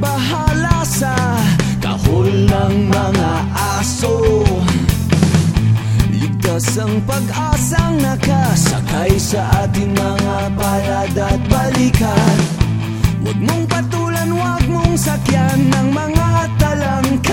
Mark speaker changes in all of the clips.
Speaker 1: bahala sa kahol ng mga aso. Ligtas ang pag-asang nakasakay sa ating mga palad at balikat Huwag mong patulan, huwag mong sakyan ng mga talangka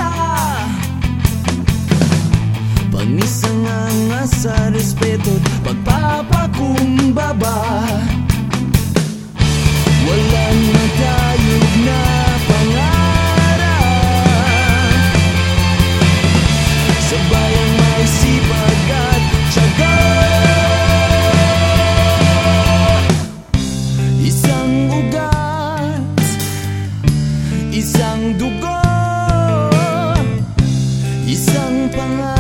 Speaker 1: Isang dugo Isang pangalan